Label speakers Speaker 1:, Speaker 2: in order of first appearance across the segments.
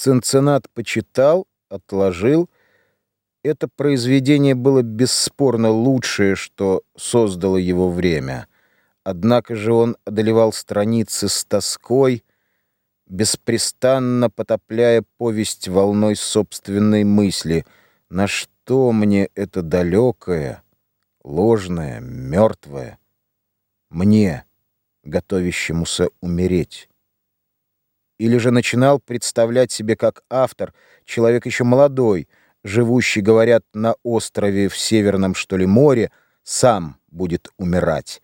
Speaker 1: Цинциннат почитал, отложил. Это произведение было бесспорно лучшее, что создало его время. Однако же он одолевал страницы с тоской, беспрестанно потопляя повесть волной собственной мысли. На что мне это далекое, ложное, мертвое? Мне, готовящемуся умереть или же начинал представлять себе как автор, человек еще молодой, живущий, говорят, на острове в Северном, что ли, море, сам будет умирать.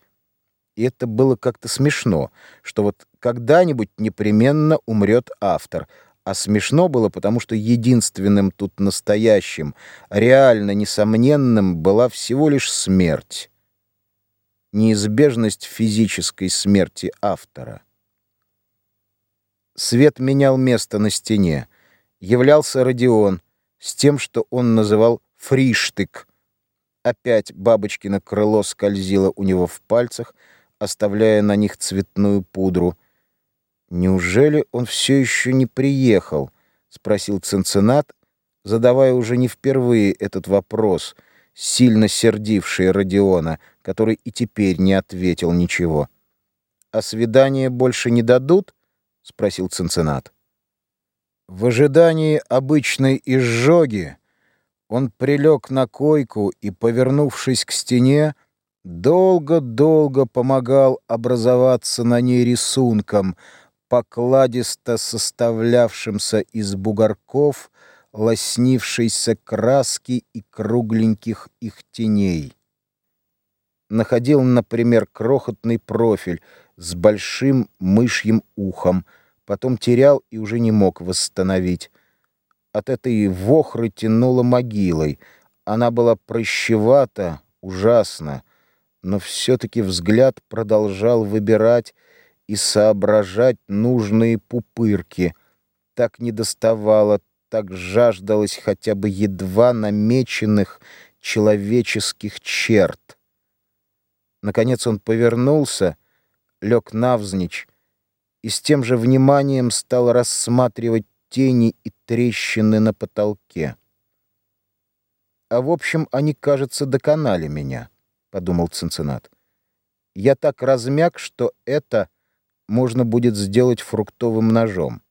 Speaker 1: И это было как-то смешно, что вот когда-нибудь непременно умрет автор, а смешно было, потому что единственным тут настоящим, реально несомненным была всего лишь смерть. Неизбежность физической смерти автора. Свет менял место на стене. Являлся Родион с тем, что он называл фриштык. Опять бабочкино крыло скользило у него в пальцах, оставляя на них цветную пудру. «Неужели он все еще не приехал?» — спросил Цинциннат, задавая уже не впервые этот вопрос, сильно сердивший Родиона, который и теперь не ответил ничего. «А свидание больше не дадут?» — спросил Цинциннат. В ожидании обычной изжоги он прилег на койку и, повернувшись к стене, долго-долго помогал образоваться на ней рисунком, покладисто составлявшимся из бугорков, лоснившейся краски и кругленьких их теней. Находил, например, крохотный профиль с большим мышьим ухом — потом терял и уже не мог восстановить. От этой вохры тянуло могилой. Она была прыщевата, ужасно, но все-таки взгляд продолжал выбирать и соображать нужные пупырки. Так недоставало, так жаждалось хотя бы едва намеченных человеческих черт. Наконец он повернулся, лег навзничь, и с тем же вниманием стал рассматривать тени и трещины на потолке. «А в общем, они, кажется, доконали меня», — подумал Цинциннат. «Я так размяк, что это можно будет сделать фруктовым ножом».